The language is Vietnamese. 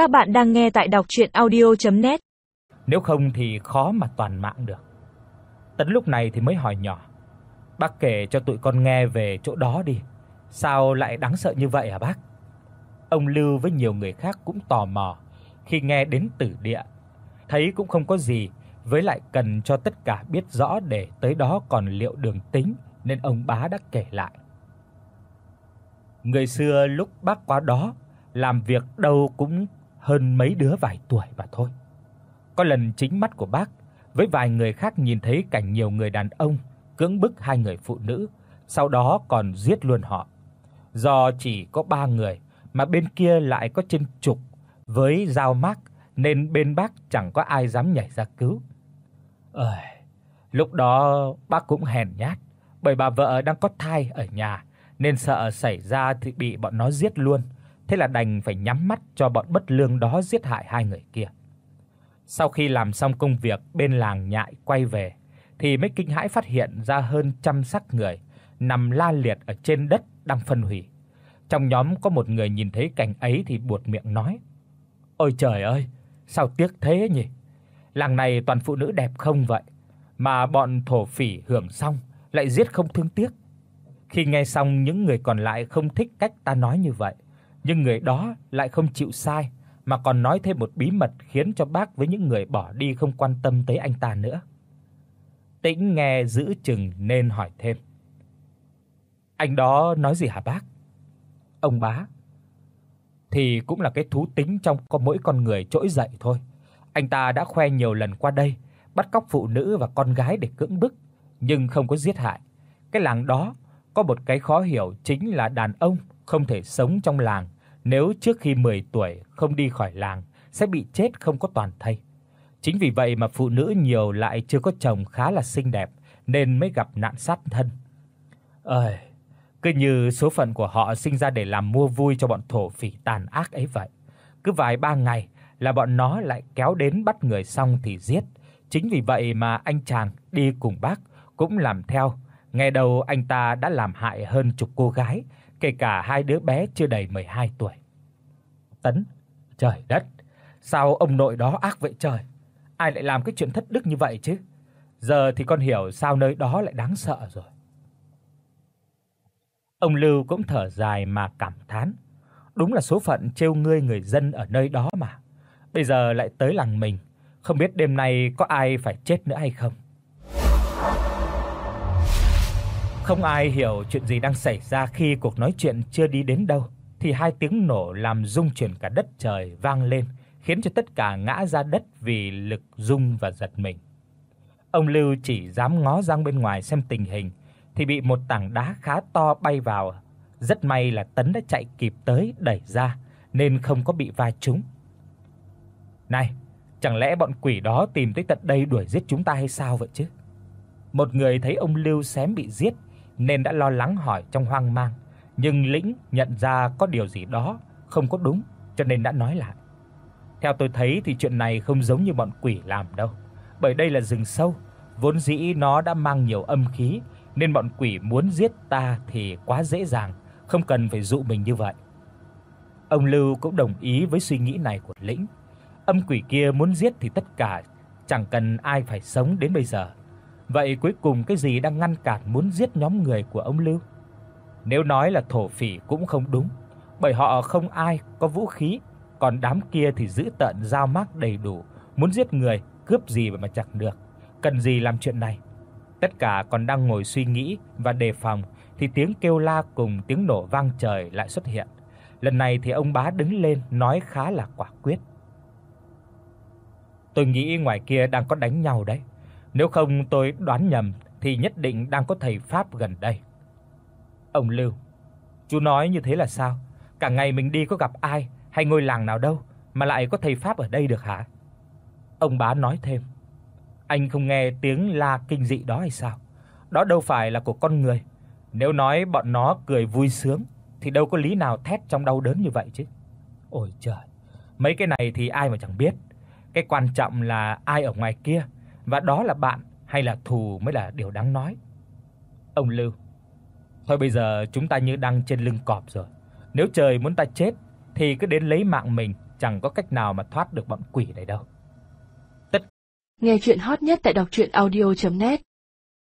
Các bạn đang nghe tại đọc audio net Nếu không thì khó mà toàn mạng được. Tấn lúc này thì mới hỏi nhỏ: "Bác kể cho tụi con nghe về chỗ đó đi, sao lại đáng sợ như vậy hả bác?" Ông Lưu với nhiều người khác cũng tò mò khi nghe đến tử địa, thấy cũng không có gì, với lại cần cho tất cả biết rõ để tới đó còn liệu đường tính nên ông bá đã kể lại. Người xưa lúc bác qua đó, làm việc đâu cũng hơn mấy đứa vài tuổi mà thôi. Có lần chính mắt của bác với vài người khác nhìn thấy cảnh nhiều người đàn ông cưỡng bức hai người phụ nữ, sau đó còn giết luôn họ. Do chỉ có 3 người mà bên kia lại có trên chục với dao mác nên bên bác chẳng có ai dám nhảy ra cứu. Ơi, lúc đó bác cũng hèn nhát, bởi bà vợ đang có thai ở nhà nên sợ xảy ra thì bị bọn nó giết luôn, thế là đành phải nhắm mắt cho bọn bất lương đó giết hại hai người kia. Sau khi làm xong công việc bên làng nhại quay về thì mới kinh hãi phát hiện ra hơn trăm xác người nằm la liệt ở trên đất đang phân hủy. Trong nhóm có một người nhìn thấy cảnh ấy thì buột miệng nói: "Ôi trời ơi, sao tiếc thế nhỉ? Làng này toàn phụ nữ đẹp không vậy, mà bọn thổ phỉ hưởng xong lại giết không thương tiếc." Khi nghe xong những người còn lại không thích cách ta nói như vậy, nhưng người đó lại không chịu sai mà còn nói thêm một bí mật khiến cho bác với những người bỏ đi không quan tâm tới anh ta nữa. Tĩnh nghe giữ chừng nên hỏi thêm. Anh đó nói gì hả bác? Ông bá thì cũng là cái thú tính trong có mỗi con người trỗi dậy thôi. Anh ta đã khoe nhiều lần qua đây, bắt cóc phụ nữ và con gái để cưỡng bức, nhưng không có giết hại. Cái làng đó có một cái khó hiểu chính là đàn ông không thể sống trong làng, nếu trước khi 10 tuổi không đi khỏi làng sẽ bị chết không có toàn thây. Chính vì vậy mà phụ nữ nhiều lại chưa có chồng khá là xinh đẹp nên mới gặp nạn sát thân. Ơi, cứ như số phận của họ sinh ra để làm mua vui cho bọn thổ phỉ tàn ác ấy vậy. Cứ vài ba ngày là bọn nó lại kéo đến bắt người xong thì giết. Chính vì vậy mà anh chàng đi cùng bác cũng làm theo. Nghe đầu anh ta đã làm hại hơn chục cô gái, kể cả hai đứa bé chưa đầy 12 tuổi. Tấn, trời đất, sao ông nội đó ác vậy trời? Ai lại làm cái chuyện thất đức như vậy chứ? Giờ thì con hiểu sao nơi đó lại đáng sợ rồi. Ông Lưu cũng thở dài mà cảm thán, đúng là số phận trêu ngươi người dân ở nơi đó mà. Bây giờ lại tới làng mình, không biết đêm nay có ai phải chết nữa hay không. Không ai hiểu chuyện gì đang xảy ra khi cuộc nói chuyện chưa đi đến đâu thì hai tiếng nổ làm rung chuyển cả đất trời vang lên, khiến cho tất cả ngã ra đất vì lực rung và giật mình. Ông Lưu chỉ dám ngó ra bên ngoài xem tình hình thì bị một tảng đá khá to bay vào. Rất may là Tấn đã chạy kịp tới đẩy ra nên không có bị va trúng. Này, chẳng lẽ bọn quỷ đó tìm tới tận đây đuổi giết chúng ta hay sao vậy chứ? Một người thấy ông Lưu xém bị giết nên đã lo lắng hỏi trong hoang mang, nhưng Lĩnh nhận ra có điều gì đó không có đúng, cho nên đã nói lại. Theo tôi thấy thì chuyện này không giống như bọn quỷ làm đâu, bởi đây là rừng sâu, vốn dĩ nó đã mang nhiều âm khí, nên bọn quỷ muốn giết ta thì quá dễ dàng, không cần phải dụ mình như vậy. Ông Lưu cũng đồng ý với suy nghĩ này của Lĩnh. Âm quỷ kia muốn giết thì tất cả chẳng cần ai phải sống đến bây giờ. Vậy cuối cùng cái gì đang ngăn cản muốn giết nhóm người của ông Lưu? Nếu nói là thổ phỉ cũng không đúng, bởi họ không ai có vũ khí, còn đám kia thì giữ tận dao mác đầy đủ, muốn giết người, cướp gì mà chẳng được. Cần gì làm chuyện này? Tất cả còn đang ngồi suy nghĩ và đề phòng thì tiếng kêu la cùng tiếng nổ vang trời lại xuất hiện. Lần này thì ông bá đứng lên nói khá là quả quyết. Tôi nghĩ ngoài kia đang có đánh nhau đấy. Nếu không tôi đoán nhầm thì nhất định đang có thầy pháp gần đây. Ông Lưu, chú nói như thế là sao? Cả ngày mình đi có gặp ai hay ngôi làng nào đâu mà lại có thầy pháp ở đây được hả? Ông bá nói thêm, anh không nghe tiếng la kinh dị đó hay sao? Đó đâu phải là của con người. Nếu nói bọn nó cười vui sướng thì đâu có lý nào thét trong đau đớn như vậy chứ. Ôi trời, mấy cái này thì ai mà chẳng biết. Cái quan trọng là ai ở ngoài kia và đó là bạn hay là thù mới là điều đáng nói. Ông Lưu. Thôi bây giờ chúng ta như đang trên lưng cọp rồi. Nếu trời muốn ta chết thì cứ đến lấy mạng mình, chẳng có cách nào mà thoát được bọn quỷ này đâu. tất Nghe truyện hot nhất tại doctruyenaudio.net